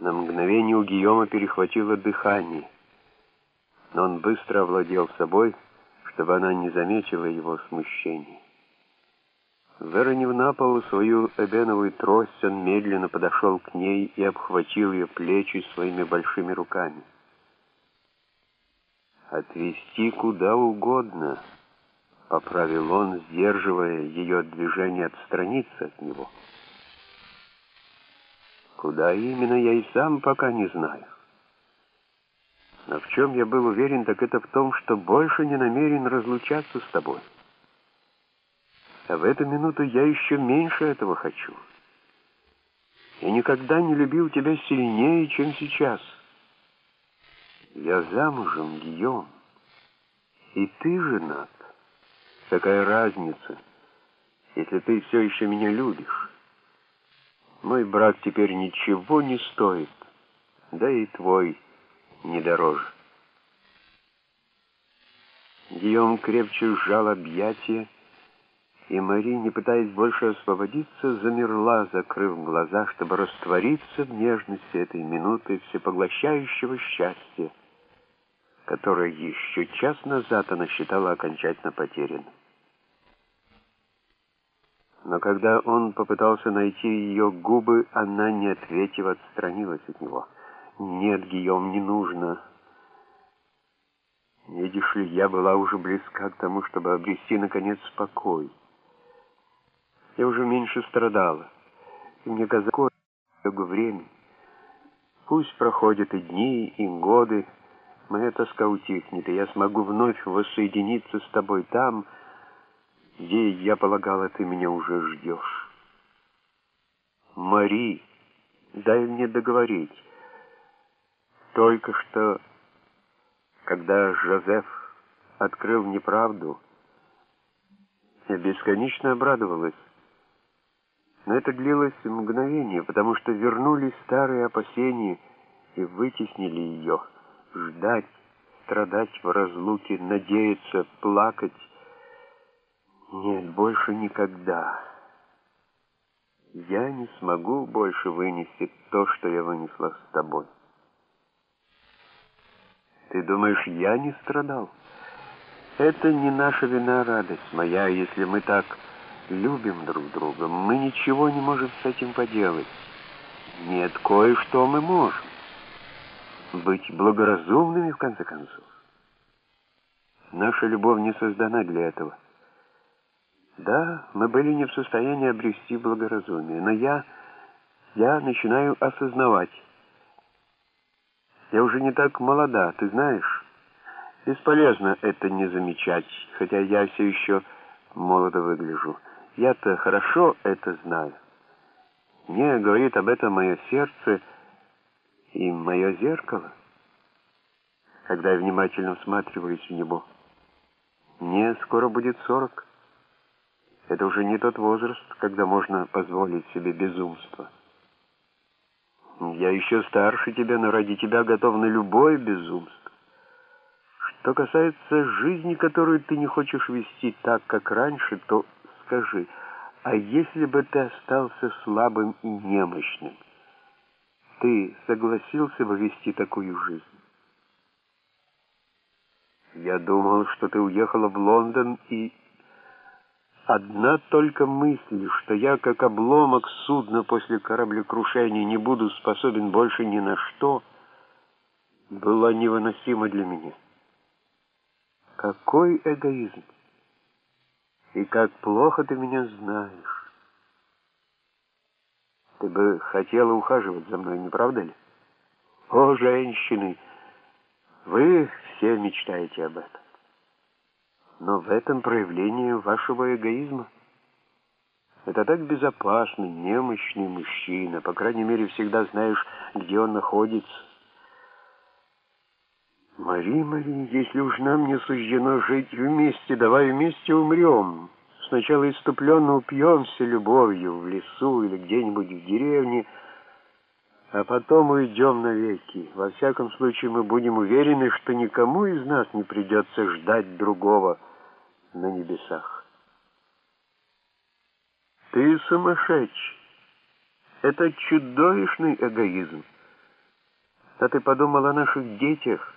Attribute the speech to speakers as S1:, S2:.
S1: На мгновение у Гийома перехватило дыхание, но он быстро овладел собой, чтобы она не заметила его смущения. Выронив на пол свою эбеновую трость, он медленно подошел к ней и обхватил ее плечи своими большими руками. «Отвести куда угодно», — поправил он, сдерживая ее движение отстраниться от него. Куда именно, я и сам пока не знаю. Но в чем я был уверен, так это в том, что больше не намерен разлучаться с тобой. А в эту минуту я еще меньше этого хочу. Я никогда не любил тебя сильнее, чем сейчас. Я замужем, Гийом, и ты женат. Какая разница, если ты все еще меня любишь? Мой брак теперь ничего не стоит, да и твой не дороже. Гийом крепче сжал объятия, и Мари, не пытаясь больше освободиться, замерла, закрыв глаза, чтобы раствориться в нежности этой минуты всепоглощающего счастья, которое еще час назад она считала окончательно потерянным. Но когда он попытался найти ее губы, она, не ответив, отстранилась от него. «Нет, Гийом, не нужно. Видишь ли, я была уже близка к тому, чтобы обрести, наконец, покой. Я уже меньше страдала, и мне казалось, много времени. Пусть проходят и дни, и годы, моя тоска утихнет, и я смогу вновь воссоединиться с тобой там, где, я полагала, ты меня уже ждешь. Мари, дай мне договорить. Только что, когда Жозеф открыл неправду, я бесконечно обрадовалась. Но это длилось мгновение, потому что вернулись старые опасения и вытеснили ее. Ждать, страдать в разлуке, надеяться, плакать — нет, больше никогда. Я не смогу больше вынести то, что я вынесла с тобой. Ты думаешь, я не страдал? Это не наша вина, радость моя, если мы так любим друг друга. Мы ничего не можем с этим поделать. Нет, кое-что мы можем. Быть благоразумными, в конце концов. Наша любовь не создана для этого. Да, мы были не в состоянии обрести благоразумие, но я, я начинаю осознавать. Я уже не так молода, ты знаешь. Бесполезно это не замечать, хотя я все еще молодо выгляжу. Я-то хорошо это знаю. Мне говорит об этом мое сердце и мое зеркало, когда я внимательно всматриваюсь в него. Мне скоро будет сорок. Это уже не тот возраст, когда можно позволить себе безумство. Я еще старше тебя, но ради тебя готов на любое безумство. Что касается жизни, которую ты не хочешь вести так, как раньше, то скажи, а если бы ты остался слабым и немощным, ты согласился бы вести такую жизнь? Я думал, что ты уехала в Лондон и Одна только мысль, что я, как обломок судна после кораблекрушения, не буду способен больше ни на что, была невыносима для меня. Какой эгоизм! И как плохо ты меня знаешь. Ты бы хотела ухаживать за мной, не правда ли? О, женщины, вы все мечтаете об этом. Но в этом проявление вашего эгоизма. Это так безопасно, немощный мужчина. По крайней мере, всегда знаешь, где он находится. Мари, Мари, если уж нам не суждено жить вместе, давай вместе умрем. Сначала иступленно упьемся любовью в лесу или где-нибудь в деревне, а потом уйдем навеки. Во всяком случае, мы будем уверены, что никому из нас не придется ждать другого на небесах. Ты сумасшедший. Это чудовищный эгоизм. А ты подумал о наших детях?»